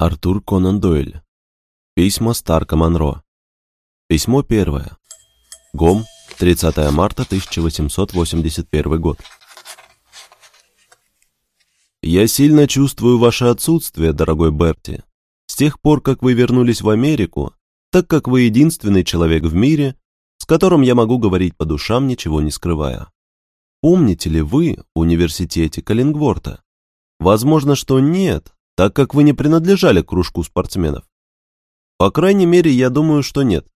Артур Конан Дойль. Письма Старка Монро. Письмо первое. Гом, 30 марта 1881 год. Я сильно чувствую ваше отсутствие, дорогой Берти. С тех пор, как вы вернулись в Америку, так как вы единственный человек в мире, с которым я могу говорить по душам, ничего не скрывая. Помните ли вы университете Каллингворта? Возможно, что нет, так как вы не принадлежали к кружку спортсменов. По крайней мере, я думаю, что нет.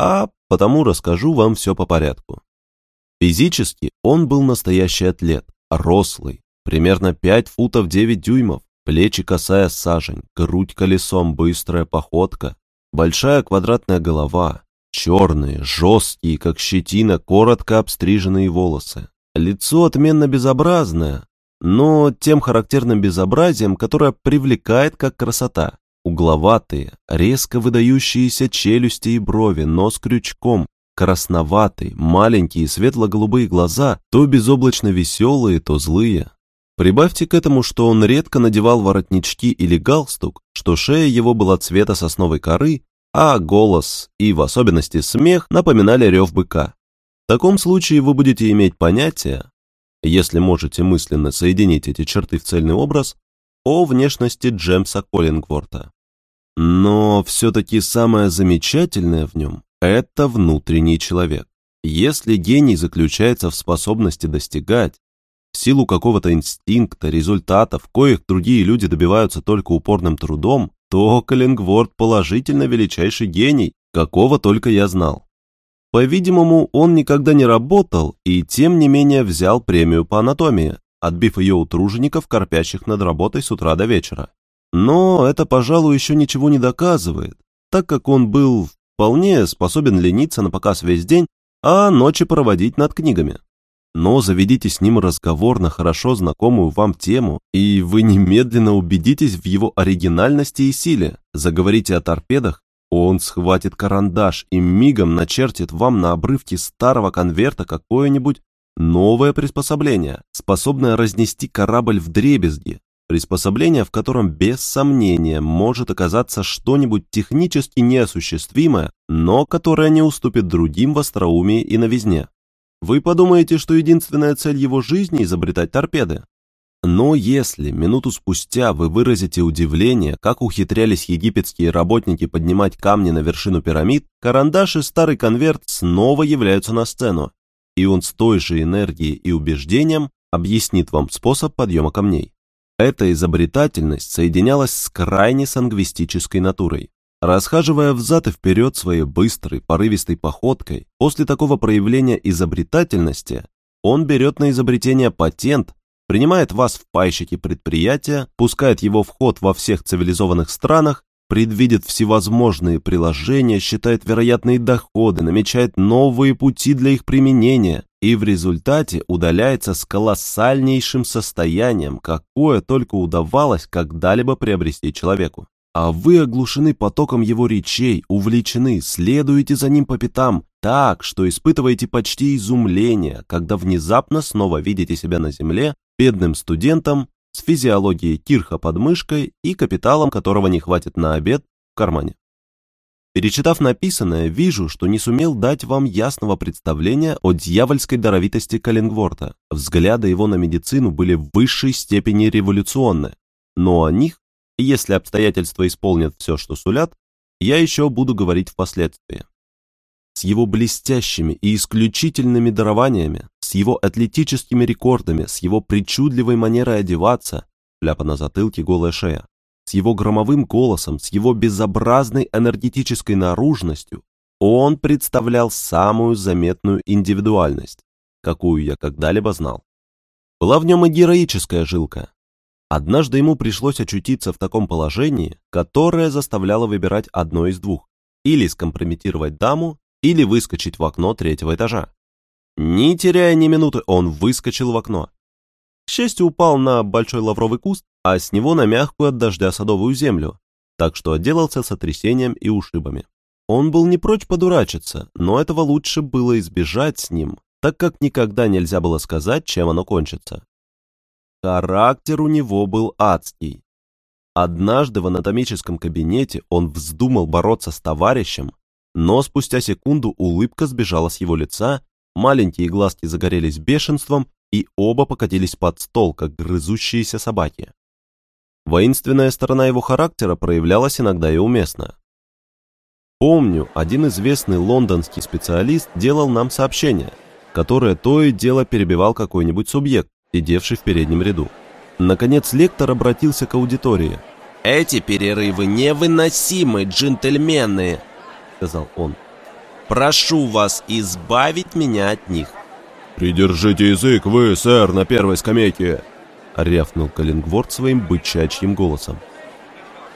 А потому расскажу вам все по порядку. Физически он был настоящий атлет, рослый, примерно 5 футов 9 дюймов, плечи косая сажень, грудь колесом, быстрая походка, большая квадратная голова, черные, жесткие, как щетина, коротко обстриженные волосы. Лицо отменно безобразное, но тем характерным безобразием, которое привлекает как красота. Угловатые, резко выдающиеся челюсти и брови, нос крючком, красноватый, маленькие светло-голубые глаза, то безоблачно веселые, то злые. Прибавьте к этому, что он редко надевал воротнички или галстук, что шея его была цвета сосновой коры, а голос и, в особенности, смех напоминали рев быка. В таком случае вы будете иметь понятие, если можете мысленно соединить эти черты в цельный образ, о внешности Джемса Коллингворта. Но все-таки самое замечательное в нем – это внутренний человек. Если гений заключается в способности достигать, в силу какого-то инстинкта, результатов, коих другие люди добиваются только упорным трудом, то Коллингворт положительно величайший гений, какого только я знал. По-видимому, он никогда не работал и тем не менее взял премию по анатомии, отбив ее у тружеников, корпящих над работой с утра до вечера. Но это, пожалуй, еще ничего не доказывает, так как он был вполне способен лениться на показ весь день, а ночи проводить над книгами. Но заведите с ним разговор на хорошо знакомую вам тему, и вы немедленно убедитесь в его оригинальности и силе. Заговорите о торпедах, он схватит карандаш и мигом начертит вам на обрывке старого конверта какое-нибудь новое приспособление, способное разнести корабль в дребезги, приспособление, в котором без сомнения может оказаться что-нибудь технически неосуществимое, но которое не уступит другим в остроумии и новизне. Вы подумаете, что единственная цель его жизни – изобретать торпеды? Но если минуту спустя вы выразите удивление, как ухитрялись египетские работники поднимать камни на вершину пирамид, карандаш и старый конверт снова являются на сцену, и он с той же энергией и убеждением объяснит вам способ подъема камней. Эта изобретательность соединялась с крайне сангвистической натурой. Расхаживая взад и вперед своей быстрой, порывистой походкой, после такого проявления изобретательности, он берет на изобретение патент, принимает вас в пайщики предприятия, пускает его в ход во всех цивилизованных странах, предвидит всевозможные приложения, считает вероятные доходы, намечает новые пути для их применения и в результате удаляется с колоссальнейшим состоянием, какое только удавалось когда-либо приобрести человеку. А вы оглушены потоком его речей, увлечены, следуете за ним по пятам, так, что испытываете почти изумление, когда внезапно снова видите себя на земле бедным студентом с физиологией Кирха под мышкой и капиталом, которого не хватит на обед в кармане. Перечитав написанное, вижу, что не сумел дать вам ясного представления о дьявольской даровитости Каллингворта. Взгляды его на медицину были в высшей степени революционны, но о них, если обстоятельства исполнят все, что сулят, я еще буду говорить впоследствии с его блестящими и исключительными дарованиями, с его атлетическими рекордами, с его причудливой манерой одеваться, шляпа на затылке, голая шея, с его громовым голосом, с его безобразной энергетической наружностью, он представлял самую заметную индивидуальность, какую я когда-либо знал. Была в нем и героическая жилка. Однажды ему пришлось очутиться в таком положении, которое заставляло выбирать одно из двух – или скомпрометировать даму, или выскочить в окно третьего этажа. Не теряя ни минуты, он выскочил в окно. К счастью, упал на большой лавровый куст, а с него на мягкую от дождя садовую землю, так что отделался сотрясением и ушибами. Он был не прочь подурачиться, но этого лучше было избежать с ним, так как никогда нельзя было сказать, чем оно кончится. Характер у него был адский. Однажды в анатомическом кабинете он вздумал бороться с товарищем, но спустя секунду улыбка сбежала с его лица, маленькие глазки загорелись бешенством, и оба покатились под стол, как грызущиеся собаки. Воинственная сторона его характера проявлялась иногда и уместно. Помню, один известный лондонский специалист делал нам сообщение, которое то и дело перебивал какой-нибудь субъект, сидевший в переднем ряду. Наконец лектор обратился к аудитории. «Эти перерывы невыносимы, джентльмены!» — сказал он. «Прошу вас избавить меня от них!» «Придержите язык вы, сэр, на первой скамейке!» — рявкнул Каллингворд своим бычачьим голосом.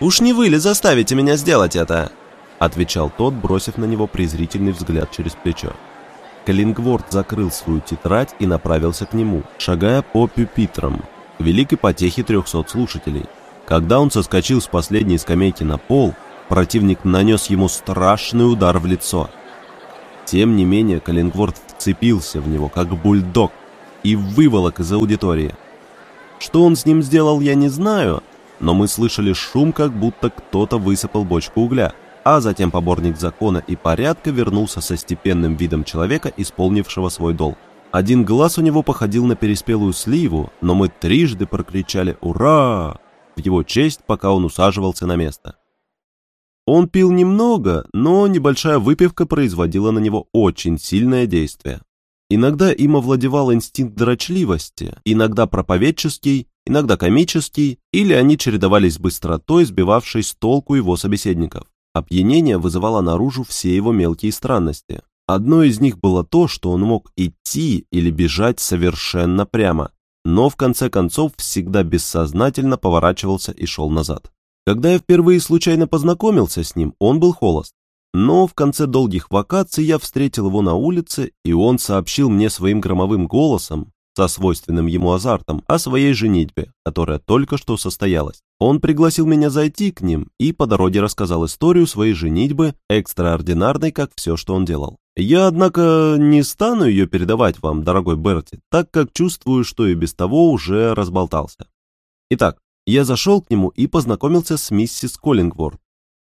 «Уж не вы ли заставите меня сделать это?» — отвечал тот, бросив на него презрительный взгляд через плечо. Каллингворд закрыл свою тетрадь и направился к нему, шагая по пюпитрам, к великой потехе трехсот слушателей. Когда он соскочил с последней скамейки на пол, противник нанес ему страшный удар в лицо. Тем не менее, Каллингворд вцепился в него, как бульдог, и выволок из аудитории. Что он с ним сделал, я не знаю, но мы слышали шум, как будто кто-то высыпал бочку угля а затем поборник закона и порядка вернулся со степенным видом человека, исполнившего свой долг. Один глаз у него походил на переспелую сливу, но мы трижды прокричали «Ура!» в его честь, пока он усаживался на место. Он пил немного, но небольшая выпивка производила на него очень сильное действие. Иногда им овладевал инстинкт дрочливости, иногда проповедческий, иногда комический, или они чередовались с быстротой, сбивавшей с толку его собеседников. Опьянение вызывало наружу все его мелкие странности. Одно из них было то, что он мог идти или бежать совершенно прямо, но в конце концов всегда бессознательно поворачивался и шел назад. Когда я впервые случайно познакомился с ним, он был холост. Но в конце долгих вакаций я встретил его на улице, и он сообщил мне своим громовым голосом, со свойственным ему азартом, о своей женитьбе, которая только что состоялась. Он пригласил меня зайти к ним и по дороге рассказал историю своей женитьбы, экстраординарной, как все, что он делал. Я, однако, не стану ее передавать вам, дорогой Берти, так как чувствую, что и без того уже разболтался. Итак, я зашел к нему и познакомился с миссис Коллингворд.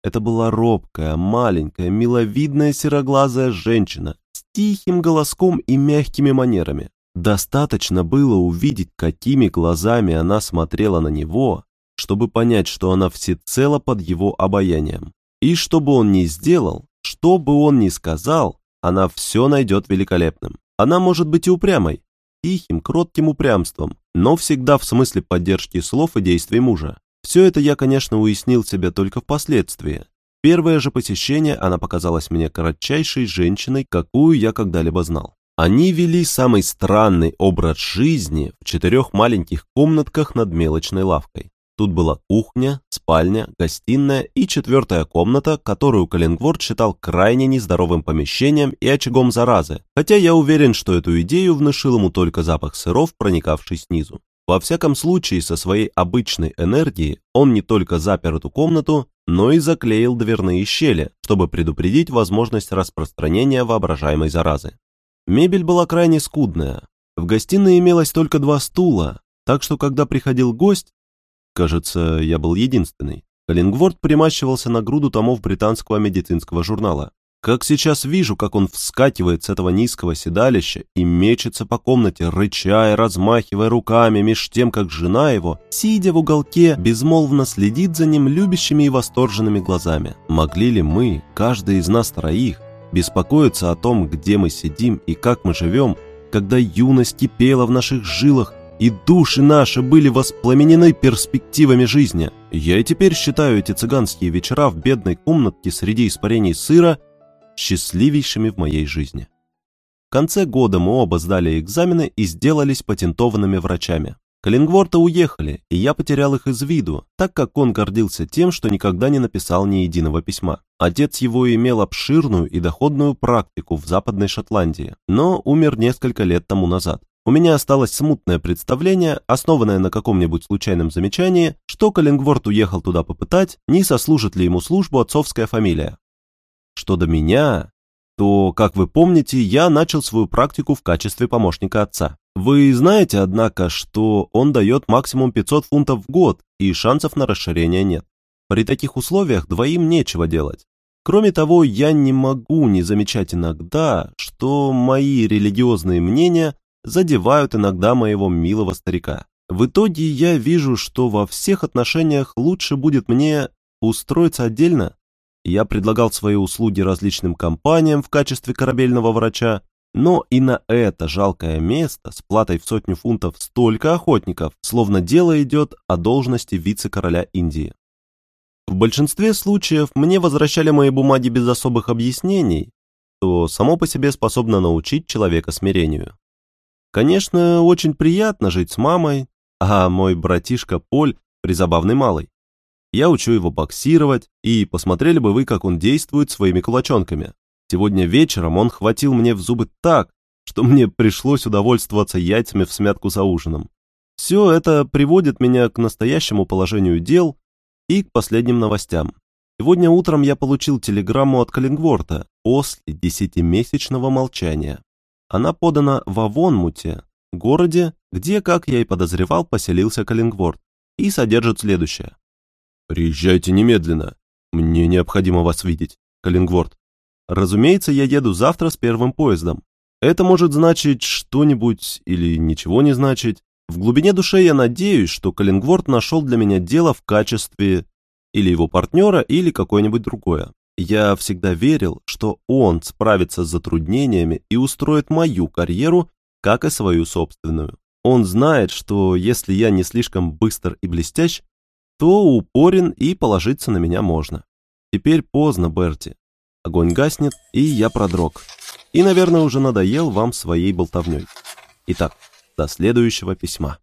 Это была робкая, маленькая, миловидная сероглазая женщина с тихим голоском и мягкими манерами. Достаточно было увидеть, какими глазами она смотрела на него, чтобы понять, что она всецело под его обаянием. И что бы он ни сделал, что бы он ни сказал, она все найдет великолепным. Она может быть и упрямой, тихим, кротким упрямством, но всегда в смысле поддержки слов и действий мужа. Все это я, конечно, уяснил себе только впоследствии. Первое же посещение она показалась мне кратчайшей женщиной, какую я когда-либо знал. Они вели самый странный образ жизни в четырех маленьких комнатках над мелочной лавкой. Тут была кухня, спальня, гостиная и четвертая комната, которую Каллингворд считал крайне нездоровым помещением и очагом заразы, хотя я уверен, что эту идею внушил ему только запах сыров, проникавший снизу. Во всяком случае, со своей обычной энергией он не только запер эту комнату, но и заклеил дверные щели, чтобы предупредить возможность распространения воображаемой заразы. Мебель была крайне скудная. В гостиной имелось только два стула, так что когда приходил гость, кажется, я был единственный, Каллингворд примащивался на груду томов британского медицинского журнала. Как сейчас вижу, как он вскакивает с этого низкого седалища и мечется по комнате, рыча и размахивая руками, меж тем, как жена его, сидя в уголке, безмолвно следит за ним любящими и восторженными глазами. Могли ли мы, каждый из нас троих, беспокоиться о том, где мы сидим и как мы живем, когда юность кипела в наших жилах, и души наши были воспламенены перспективами жизни. Я и теперь считаю эти цыганские вечера в бедной комнатке среди испарений сыра счастливейшими в моей жизни. В конце года мы оба сдали экзамены и сделались патентованными врачами. Каллингворта уехали, и я потерял их из виду, так как он гордился тем, что никогда не написал ни единого письма. Отец его имел обширную и доходную практику в Западной Шотландии, но умер несколько лет тому назад. У меня осталось смутное представление, основанное на каком-нибудь случайном замечании, что Каллингворт уехал туда попытать, не сослужит ли ему службу отцовская фамилия. Что до меня, то, как вы помните, я начал свою практику в качестве помощника отца. Вы знаете, однако, что он дает максимум 500 фунтов в год, и шансов на расширение нет. При таких условиях двоим нечего делать. Кроме того, я не могу не замечать иногда, что мои религиозные мнения задевают иногда моего милого старика. В итоге я вижу, что во всех отношениях лучше будет мне устроиться отдельно. Я предлагал свои услуги различным компаниям в качестве корабельного врача, но и на это жалкое место с платой в сотню фунтов столько охотников, словно дело идет о должности вице-короля Индии. В большинстве случаев мне возвращали мои бумаги без особых объяснений, что само по себе способно научить человека смирению. Конечно, очень приятно жить с мамой, а мой братишка Поль призабавный малый. Я учу его боксировать, и посмотрели бы вы, как он действует своими кулачонками. Сегодня вечером он хватил мне в зубы так, что мне пришлось удовольствоваться яйцами в смятку за ужином. Все это приводит меня к настоящему положению дел и к последним новостям. Сегодня утром я получил телеграмму от Каллингворта после десятимесячного молчания. Она подана в Авонмуте, городе, где, как я и подозревал, поселился Каллингворт, и содержит следующее. «Приезжайте немедленно. Мне необходимо вас видеть, Каллингворт. Разумеется, я еду завтра с первым поездом. Это может значить что-нибудь или ничего не значить. В глубине души я надеюсь, что Каллингворд нашел для меня дело в качестве или его партнера, или какое-нибудь другое. Я всегда верил, что он справится с затруднениями и устроит мою карьеру, как и свою собственную. Он знает, что если я не слишком быстр и блестящ, то упорен и положиться на меня можно. Теперь поздно, Берти. Огонь гаснет, и я продрог. И, наверное, уже надоел вам своей болтовней. Итак, до следующего письма.